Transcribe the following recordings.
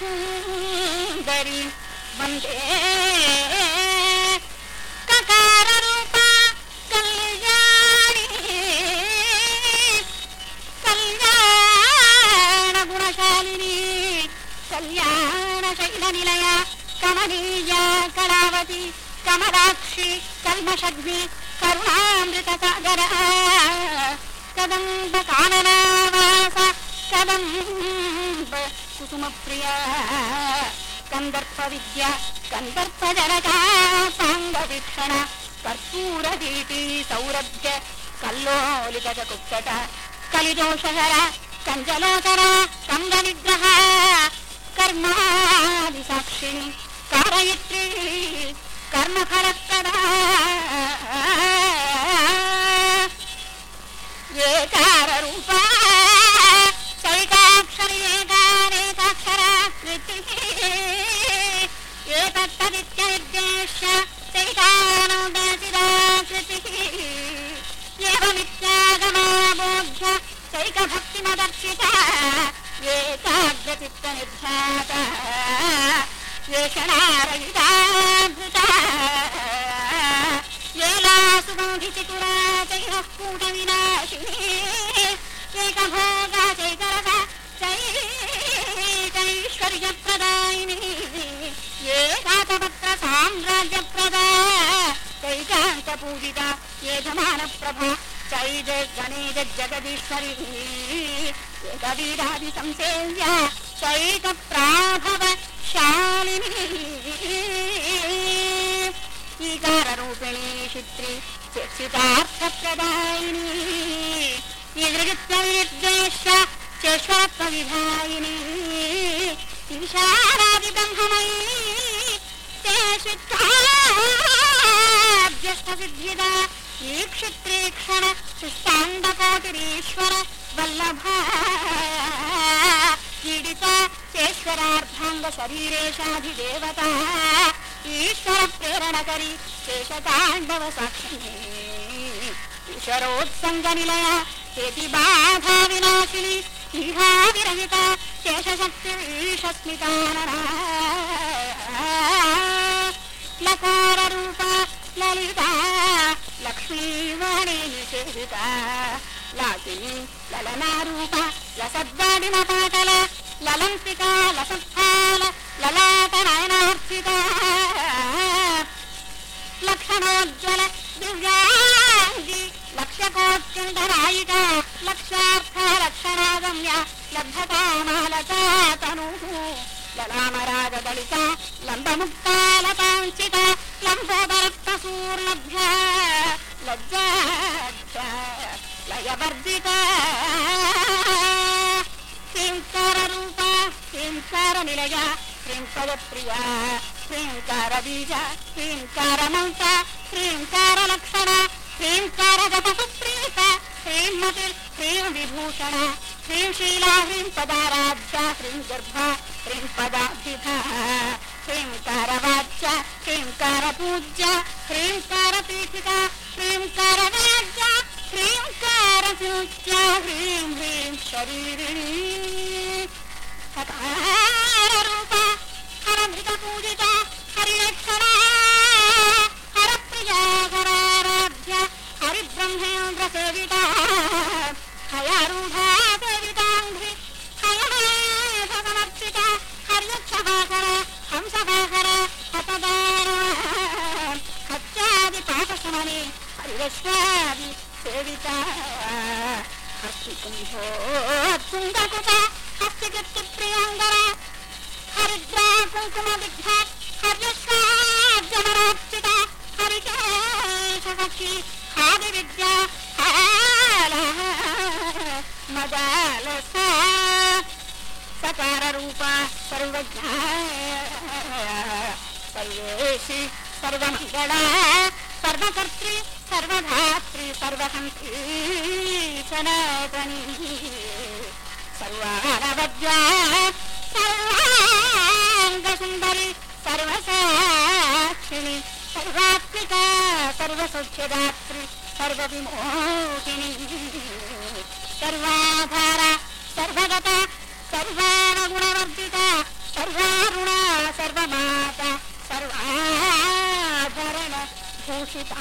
कुलसुन्दरी वन्दे ककाररूपा कल्याणी कल्याण गुणशालिनी कल्याण शैलनिलय कमनीय कलावती कमलाक्षी कल्मषग्नि करुणामृतसागर कदम्ब काननावास कदम्ब குசுமப்பிரியா கந்தர்ப்ப வித்யா கந்தர்ப்ப ஜனகா சாங்கவீక్షణ கற்பூர வீட்டி சௌரப்ய கல்லோலிதக குப்தட கலிதோஷகர கஞ்சலோகர கங்க விக்கிரக கர்மாதி சாட்சிணி காரயித்ரி கர்மகரக்கடா चित्तनिध्यातः शेषणारहिताभृता वेलासुगन्धिचिकुराचैः कूटविनाशिनी एकभोगा चैतरसा चैतैश्वर्यप्रदायिनी ये साम्राज्यप्रदा चैकान्तपूजिता ये धमानप्रभा चैजगणे जगदीश्वरी कविरादि संसेव्या चैकप्राभवशालिनी ईकाररूपिणी शित्री चक्षितार्थप्रदायिनी निदृगित्वनिर्देश चेष्वात्मविधायिनी विशालादिब्रह्ममयी ते शुद्धाभ्यस्तसिद्धिदा ईक्षित्रेक्षण सुष्टाण्डकोटिरीश्वर वल्लभा क्रीडिता शेश्वरार्थाङ्गशरीरेशाधिदेवता ईश्वरप्रेरणकरी शेषताण्डवसाक्षिणे ईश्वरोत्सङ्गनिलया बाधा बाधाविनाशिनि इहाविरहिता शेषशक्तिवीषस्मितानना लकाररूपा ललिता लक्ष्मीवाणी निषेधिता। लाकिनी ललनारूपा लसद्वाडिमपाटल ललन्तिका लसत्थाल ललाटनयनार्चिता। लक्षणोज्ज्वल, दिव्याङ्गी लक्ष्यकोत्कण्ठनायिका लक्ष्यार्थ लक्षणागम्य लब्धतामालता तनुः। ललामराजदलिता लम्बमुक्तालताञ्चिता लम्बोदरक्तसूर्णभ्या लज्जाभ्या, लयवर्जिता। निलय श्रीङ्करप्रिया श्रीङ्कारबीज श्रीङ्कारमंस श्रीङ्कारलक्षण श्रीङ्कारगपसुप्रीत श्रीमति श्रीं विभूषण श्रीं शीला ह्रीं पदाराध्या श्रीं गर्भा श्रीं पदाब्धिधा सर्वानवद्या सर्वाङ्गसुन्दरी सर्वसाक्षिणि सर्वात्मिका सर्वसौख्यदात्री सर्वविमोहिनी सर्वाधारा सर्वगता सर्वाणगुणवर्जिता सर्वारुणा सर्वमाता सर्वाभरण भूषिता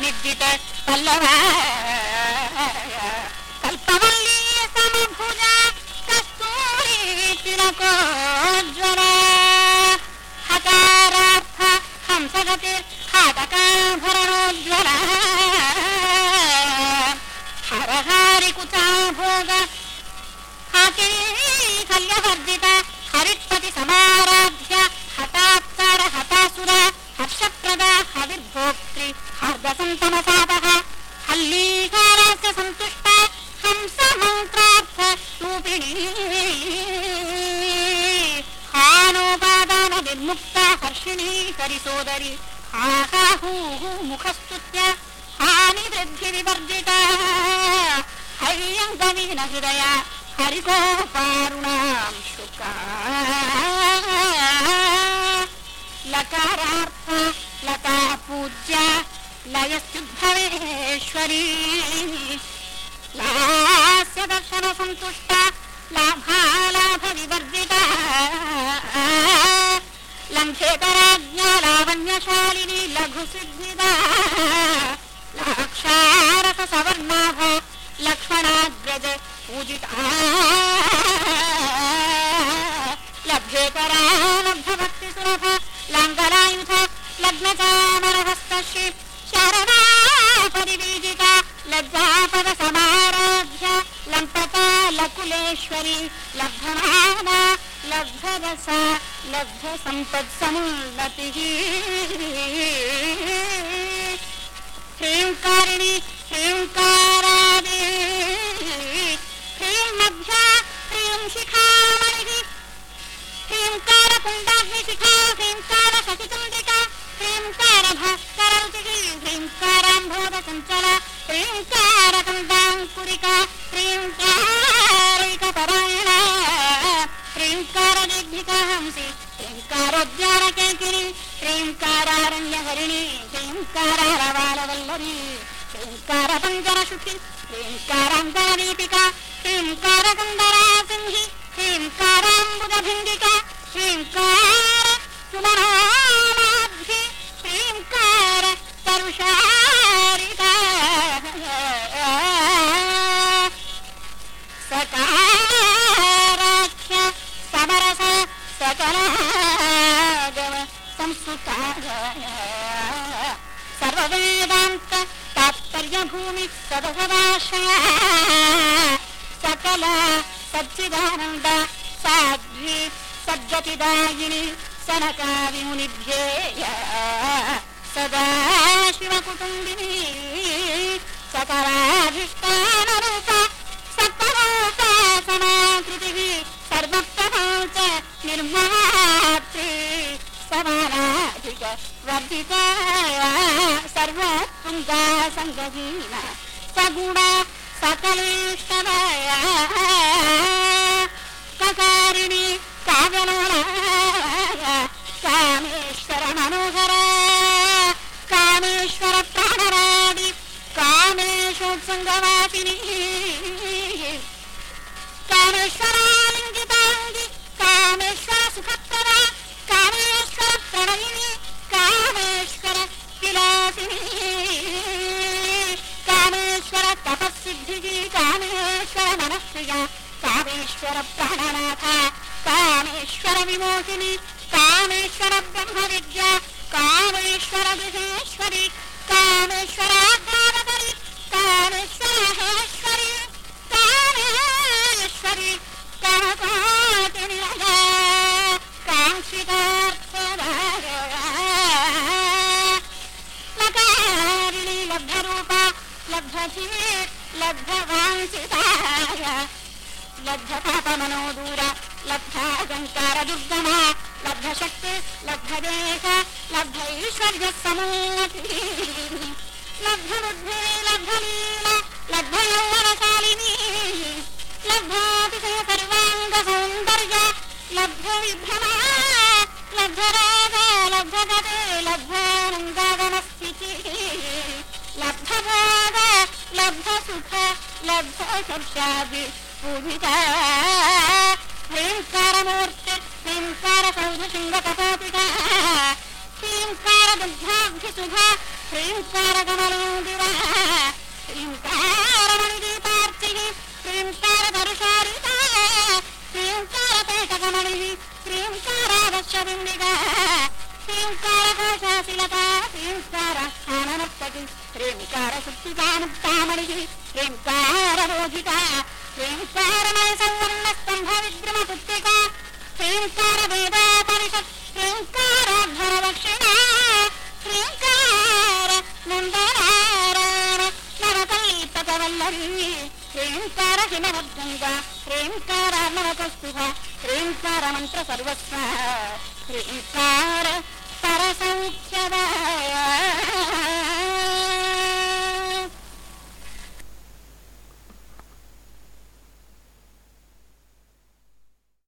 నిద్రిత పల్లవా కల్పవల్లి సమభుజ కస్తూరి తిలకోజ్వల హకారార్థ హంసగతి హతకాభరణోజ్వల హరహారి కుచాభోగ हरियं कवीन हृदया हरिगोपारुणां शुका। लकारार्थ लता पूज्या लयस्युद्भवेश्वरी लास्य दर्शनसन्तुष्टा लाभालाभविवर्जिता। लङ्केतराज्ञा लावण्यशालिनी लघुसिद्धिदा। शारसवर्णाभ लक्ष्मणाग्रज पूजिता। लभ्येतरा लब्धभक्तिसुरभ लाङ्गलायुध लग्नचामरहस्तश्री शरणा परिबीजिका लब्दापद समाराध्या लम्पका लकुलेश्वरी लब्धमाना लब्धदशा लब्ध ह्रीङ्कारिणी ह्रीङ्कारादि ह्रीं मध्या ह्रीं शिखामणिः। ह्रीङ्कारकुण्डाहि शिखा ह्रीङ्कारशशिचण्डिका ह्रीङ्कारभास्करौचिः ह्रीङ्काराम्भोधसञ्चला ह्रीङ्कार ह्रीङ्कारकन्दरा सिंहि ह्रीङ्काराम्बुजभिङ्गिका ह्रीङ्कार सुमनानाभि ह्रीङ्कार तरुषारिका सकाराख्य समरस सकलागम संस्कृता सर्ववेदान्त तात्पर्यभूमि सदसदाशया सकल सच्चिदानन्द, साध्वी सद्गतिदायिनि सनकादिमुनिभ्येय सदा शिवकुटुम्बिनी सकलाधिष्ठानरूप सकलोपासनाकृतिः सर्वप्रपञ्च निर्मातृ समानाधिक वर्धिता सर्वतुङ्गा सङ्गहीन सगुण सकलेश्वरया संगवासिनी। कामेश्वरालिङ्गिताङ्गि कामेश्वर सुखप्रदा कामेश्वर प्रणयिनी कामेश्वर विलासिनी कामेश्वर तपस्सिद्धिः कामेश्वर मनःप्रिया कामेश्वर कामेश्वर विमोहिनी कामेश्वर ब्रह्मविद्या कामेश्वर गृहेश्वरी शिवे लब्धवांसिताय लब्धपापमनो दूर लब्धा लब्धशक्ति लब्धदेश लब्ध समूह लब्धबुद्धि लब्धलील लब्धयौवनशालिनी लब्धातिशय सर्वाङ्गसौन्दर्य लब्ध विभ्रमा लब्धरा लब्ध सुख लब्ध लब्धसर्षाभि पूजिता ह्रीङ्कारमूर्ति ह्रीङ्कारसौदशृङ्गकपापिका ह्रीङ्कारदग्धाभ्यसुधा ह्रीङ्कारकमलोदिरा ह्रीङ्कारमणिदे హ్రీంకార హిమవద్గంగ హ్రీంకార నరకస్తుభ హ్రీంకార మంత్ర సర్వస్వ హ్రీంకార పరసౌఖ్యదాయ